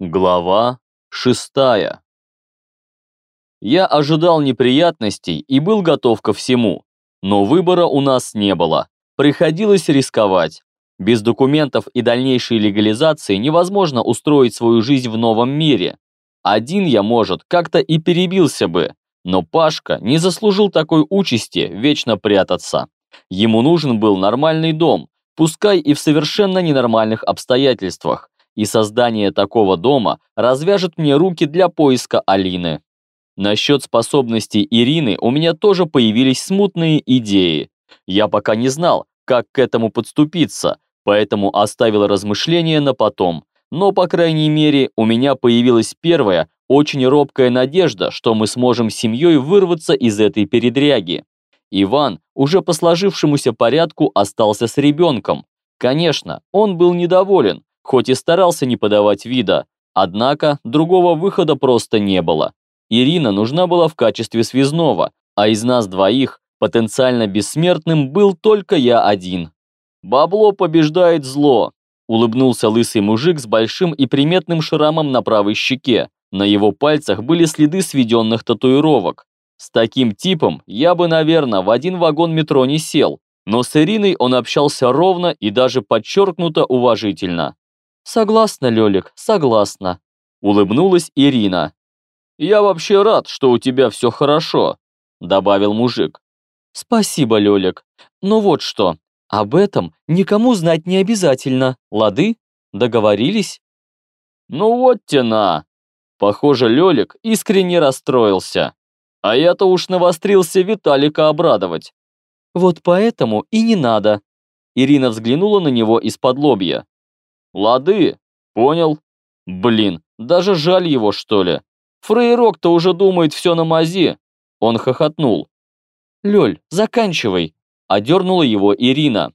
Глава шестая. Я ожидал неприятностей и был готов ко всему, но выбора у нас не было. Приходилось рисковать. Без документов и дальнейшей легализации невозможно устроить свою жизнь в новом мире. Один я, может, как-то и перебился бы, но Пашка не заслужил такой участи вечно прятаться. Ему нужен был нормальный дом, пускай и в совершенно ненормальных обстоятельствах, и создание такого дома развяжет мне руки для поиска Алины. Насчет способностей Ирины у меня тоже появились смутные идеи. Я пока не знал, как к этому подступиться, поэтому оставил размышления на потом. Но, по крайней мере, у меня появилась первая, очень робкая надежда, что мы сможем с семьей вырваться из этой передряги. Иван, уже по сложившемуся порядку, остался с ребенком. Конечно, он был недоволен, хоть и старался не подавать вида, однако другого выхода просто не было. Ирина нужна была в качестве связного, а из нас двоих потенциально бессмертным был только я один. «Бабло побеждает зло», – улыбнулся лысый мужик с большим и приметным шрамом на правой щеке. На его пальцах были следы сведенных татуировок. С таким типом я бы, наверное, в один вагон метро не сел, но с Ириной он общался ровно и даже подчеркнуто уважительно. «Согласна, Лёлик, согласна», – улыбнулась Ирина. «Я вообще рад, что у тебя все хорошо», – добавил мужик. «Спасибо, Лёлик. Ну вот что, об этом никому знать не обязательно, лады? Договорились?» «Ну вот тена!» Похоже, Лёлик искренне расстроился. А я-то уж навострился Виталика обрадовать. «Вот поэтому и не надо». Ирина взглянула на него из-под лобья. Лады, понял. Блин, даже жаль его, что ли. Фрейрок-то уже думает все на мази. Он хохотнул. Лёль, заканчивай. Одернула его Ирина.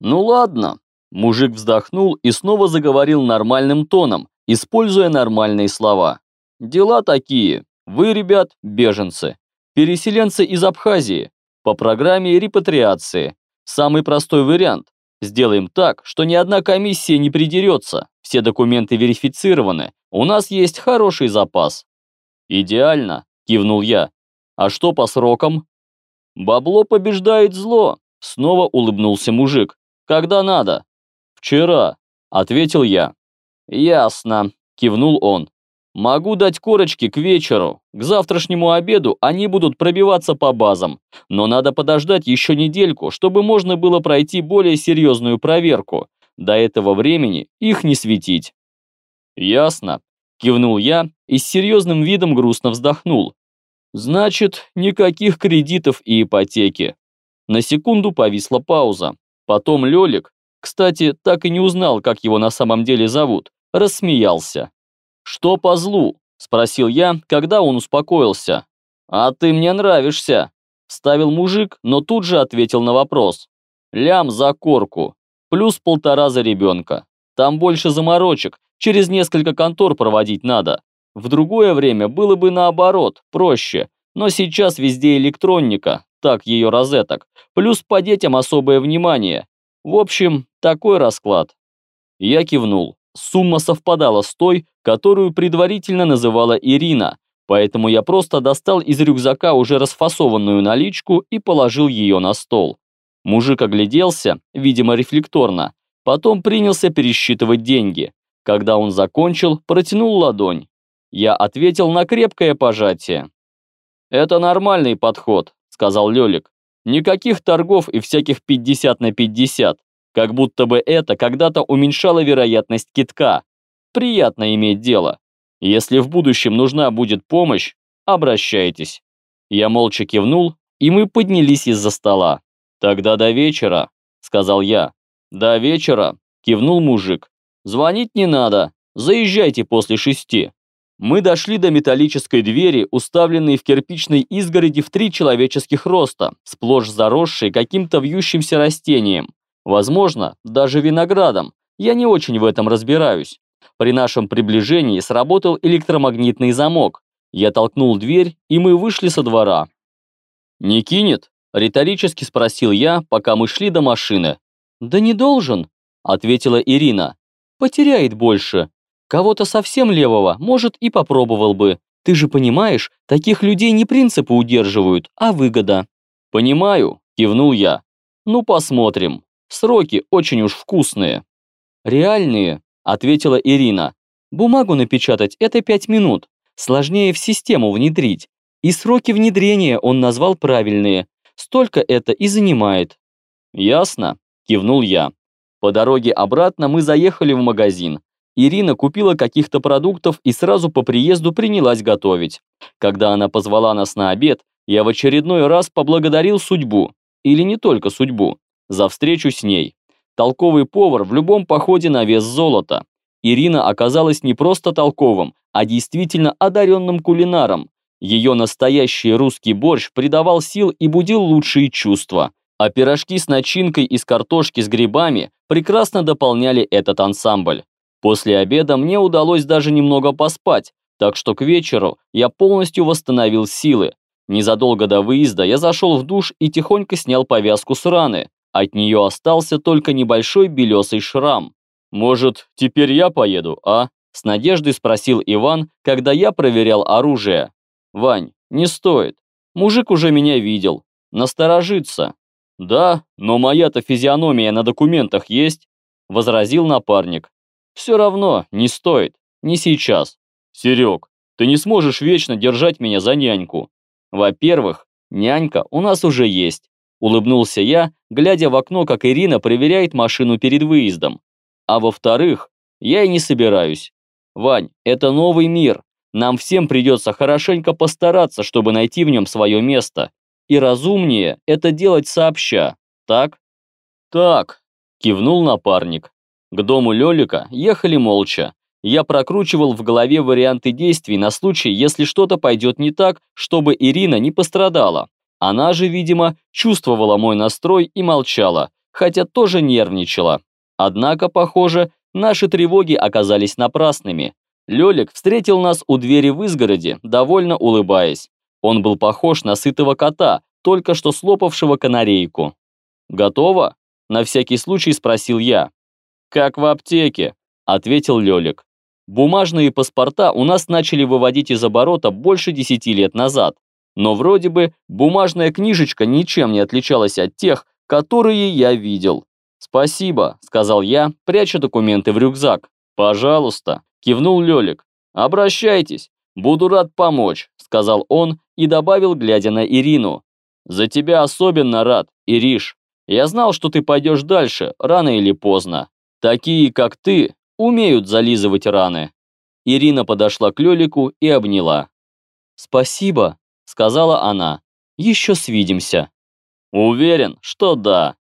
Ну ладно. Мужик вздохнул и снова заговорил нормальным тоном, используя нормальные слова. Дела такие. Вы, ребят, беженцы. Переселенцы из Абхазии. По программе репатриации. Самый простой вариант. Сделаем так, что ни одна комиссия не придерется, все документы верифицированы, у нас есть хороший запас». «Идеально», – кивнул я. «А что по срокам?» «Бабло побеждает зло», – снова улыбнулся мужик. «Когда надо?» «Вчера», – ответил я. «Ясно», – кивнул он. Могу дать корочки к вечеру. К завтрашнему обеду они будут пробиваться по базам. Но надо подождать еще недельку, чтобы можно было пройти более серьезную проверку. До этого времени их не светить. Ясно. Кивнул я и с серьезным видом грустно вздохнул. Значит, никаких кредитов и ипотеки. На секунду повисла пауза. Потом Лёлик, кстати, так и не узнал, как его на самом деле зовут, рассмеялся. «Что по злу?» – спросил я, когда он успокоился. «А ты мне нравишься», – ставил мужик, но тут же ответил на вопрос. «Лям за корку, плюс полтора за ребенка. Там больше заморочек, через несколько контор проводить надо. В другое время было бы наоборот, проще, но сейчас везде электроника, так ее розеток, плюс по детям особое внимание. В общем, такой расклад». Я кивнул. Сумма совпадала с той, которую предварительно называла Ирина, поэтому я просто достал из рюкзака уже расфасованную наличку и положил ее на стол. Мужик огляделся, видимо рефлекторно, потом принялся пересчитывать деньги. Когда он закончил, протянул ладонь. Я ответил на крепкое пожатие. «Это нормальный подход», — сказал Лёлик. «Никаких торгов и всяких 50 на 50. Как будто бы это когда-то уменьшало вероятность китка. Приятно иметь дело. Если в будущем нужна будет помощь, обращайтесь. Я молча кивнул, и мы поднялись из-за стола. «Тогда до вечера», — сказал я. «До вечера», — кивнул мужик. «Звонить не надо, заезжайте после шести». Мы дошли до металлической двери, уставленной в кирпичной изгороди в три человеческих роста, сплошь заросшей каким-то вьющимся растением. Возможно, даже виноградом. Я не очень в этом разбираюсь. При нашем приближении сработал электромагнитный замок. Я толкнул дверь, и мы вышли со двора. «Не кинет?» – риторически спросил я, пока мы шли до машины. «Да не должен», – ответила Ирина. «Потеряет больше. Кого-то совсем левого, может, и попробовал бы. Ты же понимаешь, таких людей не принципы удерживают, а выгода». «Понимаю», – кивнул я. «Ну, посмотрим. Сроки очень уж вкусные». «Реальные», – ответила Ирина. «Бумагу напечатать – это пять минут. Сложнее в систему внедрить. И сроки внедрения он назвал правильные. Столько это и занимает». «Ясно», – кивнул я. По дороге обратно мы заехали в магазин. Ирина купила каких-то продуктов и сразу по приезду принялась готовить. Когда она позвала нас на обед, я в очередной раз поблагодарил судьбу, или не только судьбу, за встречу с ней. Толковый повар в любом походе на вес золота. Ирина оказалась не просто толковым, а действительно одаренным кулинаром. Ее настоящий русский борщ придавал сил и будил лучшие чувства. А пирожки с начинкой из картошки с грибами прекрасно дополняли этот ансамбль. После обеда мне удалось даже немного поспать, так что к вечеру я полностью восстановил силы. Незадолго до выезда я зашел в душ и тихонько снял повязку с раны. От нее остался только небольшой белесый шрам. «Может, теперь я поеду, а?» С надеждой спросил Иван, когда я проверял оружие. «Вань, не стоит. Мужик уже меня видел. Насторожится». «Да, но моя-то физиономия на документах есть», – возразил напарник. «Все равно, не стоит. Не сейчас. Серег, ты не сможешь вечно держать меня за няньку. Во-первых, нянька у нас уже есть. Улыбнулся я, глядя в окно, как Ирина проверяет машину перед выездом. А во-вторых, я и не собираюсь. Вань, это новый мир. Нам всем придется хорошенько постараться, чтобы найти в нем свое место. И разумнее это делать сообща, так? Так, кивнул напарник. К дому Лёлика ехали молча. Я прокручивал в голове варианты действий на случай, если что-то пойдет не так, чтобы Ирина не пострадала. Она же, видимо, чувствовала мой настрой и молчала, хотя тоже нервничала. Однако, похоже, наши тревоги оказались напрасными. Лёлик встретил нас у двери в изгороде, довольно улыбаясь. Он был похож на сытого кота, только что слопавшего канарейку. «Готово?» – на всякий случай спросил я. «Как в аптеке», – ответил Лёлик. Бумажные паспорта у нас начали выводить из оборота больше 10 лет назад. Но вроде бы бумажная книжечка ничем не отличалась от тех, которые я видел. «Спасибо», – сказал я, пряча документы в рюкзак. «Пожалуйста», – кивнул Лёлик. «Обращайтесь, буду рад помочь», – сказал он и добавил, глядя на Ирину. «За тебя особенно рад, Ириш. Я знал, что ты пойдешь дальше, рано или поздно. Такие, как ты, умеют зализывать раны». Ирина подошла к Лёлику и обняла. «Спасибо», – сказала она. «Еще свидимся». «Уверен, что да».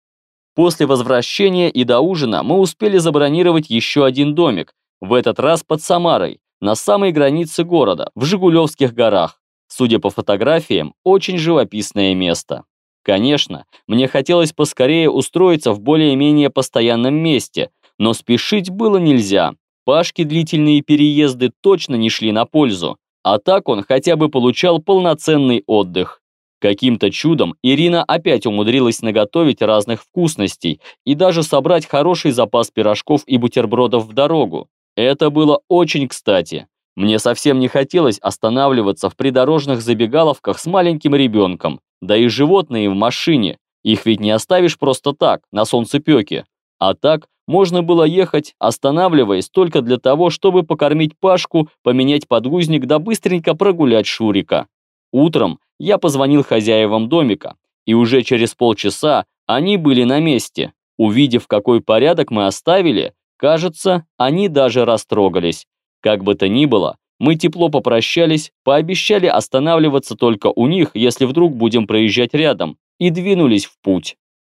После возвращения и до ужина мы успели забронировать еще один домик, в этот раз под Самарой, на самой границе города, в Жигулевских горах. Судя по фотографиям, очень живописное место. Конечно, мне хотелось поскорее устроиться в более-менее постоянном месте, но спешить было нельзя. Пашке длительные переезды точно не шли на пользу, а так он хотя бы получал полноценный отдых. Каким-то чудом Ирина опять умудрилась наготовить разных вкусностей и даже собрать хороший запас пирожков и бутербродов в дорогу. Это было очень кстати. Мне совсем не хотелось останавливаться в придорожных забегаловках с маленьким ребенком, да и животные в машине. Их ведь не оставишь просто так, на солнцепёке. А так можно было ехать, останавливаясь только для того, чтобы покормить Пашку, поменять подгузник да быстренько прогулять Шурика. Утром я позвонил хозяевам домика, и уже через полчаса они были на месте. Увидев, какой порядок мы оставили, кажется, они даже растрогались. Как бы то ни было, мы тепло попрощались, пообещали останавливаться только у них, если вдруг будем проезжать рядом, и двинулись в путь.